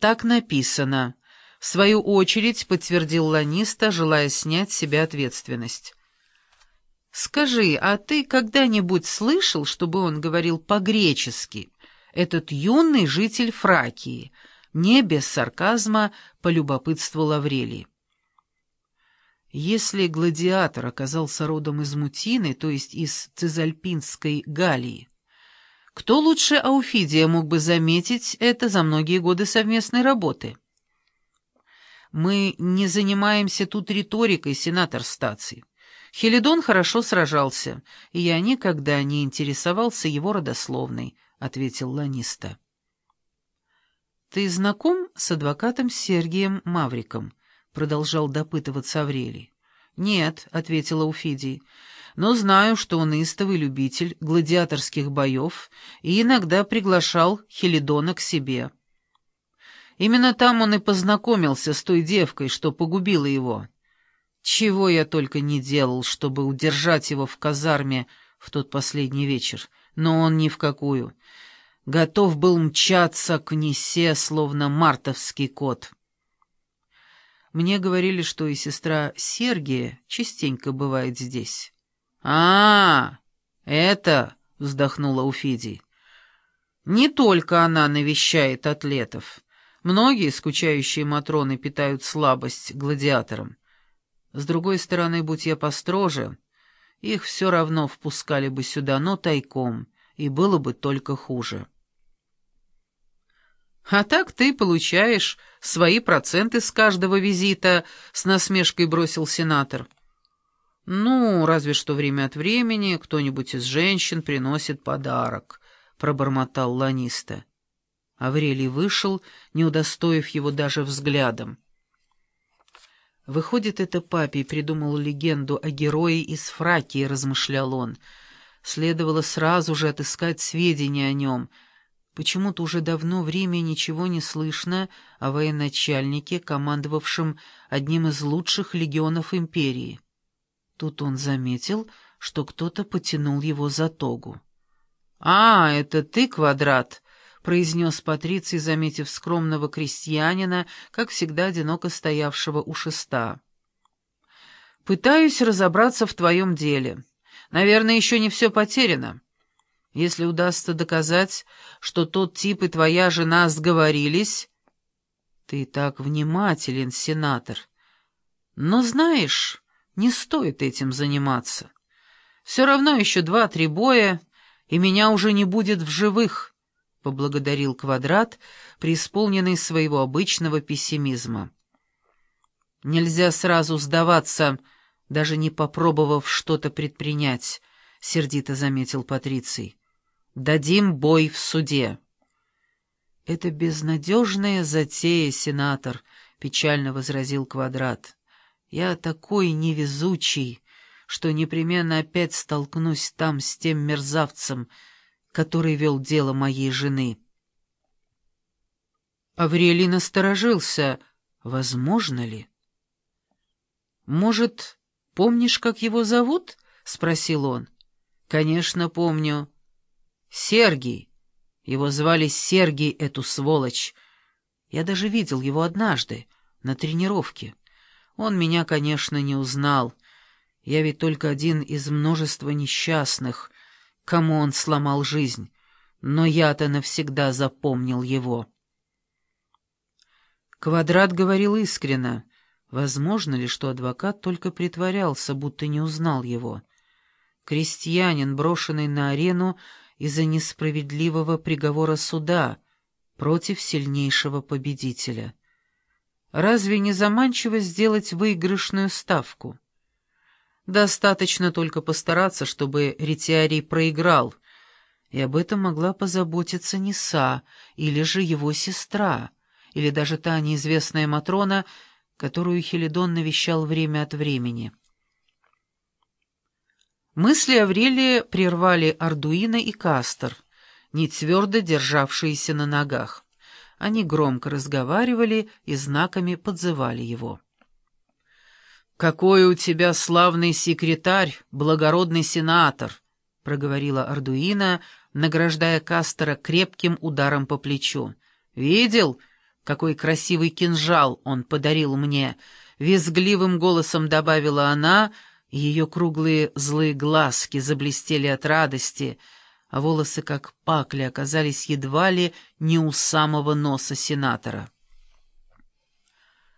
«Так написано», — в свою очередь подтвердил Ланиста, желая снять с себя ответственность. «Скажи, а ты когда-нибудь слышал, чтобы он говорил по-гречески, этот юный житель Фракии?» Не без сарказма полюбопытствовал Аврелий. Если гладиатор оказался родом из Мутины, то есть из Цизальпинской Галлии, кто лучше Ауфидия мог бы заметить это за многие годы совместной работы? Мы не занимаемся тут риторикой, сенатор стаций. Хелидон хорошо сражался, и я никогда не интересовался его родословной, — ответил Ланиста. «Ты знаком с адвокатом Сергием Мавриком?» — продолжал допытываться Аврелий. «Нет», — ответила Уфидий, — «но знаю, что он истовый любитель гладиаторских боев и иногда приглашал Хелидона к себе. Именно там он и познакомился с той девкой, что погубила его. Чего я только не делал, чтобы удержать его в казарме в тот последний вечер, но он ни в какую» готов был мчаться к Несе, словно мартовский кот. Мне говорили, что и сестра Сергия частенько бывает здесь. А, это, — вздохнула Уфидий, — не только она навещает атлетов. Многие скучающие матроны питают слабость гладиаторам. С другой стороны, будь я построже, их все равно впускали бы сюда, но тайком, и было бы только хуже. «А так ты получаешь свои проценты с каждого визита», — с насмешкой бросил сенатор. «Ну, разве что время от времени кто-нибудь из женщин приносит подарок», — пробормотал Ланиста. Аврелий вышел, не удостоив его даже взглядом. «Выходит, это папе придумал легенду о герое из Фракии», — размышлял он. «Следовало сразу же отыскать сведения о нем». Почему-то уже давно время ничего не слышно о военачальнике, командовавшем одним из лучших легионов империи. Тут он заметил, что кто-то потянул его за тогу. «А, это ты, Квадрат!» — произнес Патриций, заметив скромного крестьянина, как всегда одиноко стоявшего у шеста. «Пытаюсь разобраться в твоем деле. Наверное, еще не все потеряно». Если удастся доказать, что тот тип и твоя жена сговорились... Ты так внимателен, сенатор. Но знаешь, не стоит этим заниматься. Все равно еще два-три боя, и меня уже не будет в живых, — поблагодарил Квадрат, преисполненный своего обычного пессимизма. Нельзя сразу сдаваться, даже не попробовав что-то предпринять, — сердито заметил Патриций. Дадим бой в суде». «Это безнадежная затея, сенатор», — печально возразил Квадрат. «Я такой невезучий, что непременно опять столкнусь там с тем мерзавцем, который вел дело моей жены». Аврелий насторожился. «Возможно ли?» «Может, помнишь, как его зовут?» — спросил он. «Конечно, помню. Сергий. Его звали Сергий, эту сволочь. Я даже видел его однажды, на тренировке. Он меня, конечно, не узнал. Я ведь только один из множества несчастных, кому он сломал жизнь. Но я-то навсегда запомнил его. Квадрат говорил искренно. Возможно ли, что адвокат только притворялся, будто не узнал его? Крестьянин, брошенный на арену, из-за несправедливого приговора суда против сильнейшего победителя. Разве не заманчиво сделать выигрышную ставку? Достаточно только постараться, чтобы Ретиарий проиграл, и об этом могла позаботиться Неса или же его сестра, или даже та неизвестная Матрона, которую Хелидон навещал время от времени. Мысли Аврелия прервали Ардуина и Кастер, не твердо державшиеся на ногах. Они громко разговаривали и знаками подзывали его. «Какой у тебя славный секретарь, благородный сенатор!» — проговорила Ардуина, награждая Кастера крепким ударом по плечу. «Видел, какой красивый кинжал он подарил мне!» Визгливым голосом добавила она, и ее круглые злые глазки заблестели от радости, а волосы, как пакли, оказались едва ли не у самого носа сенатора.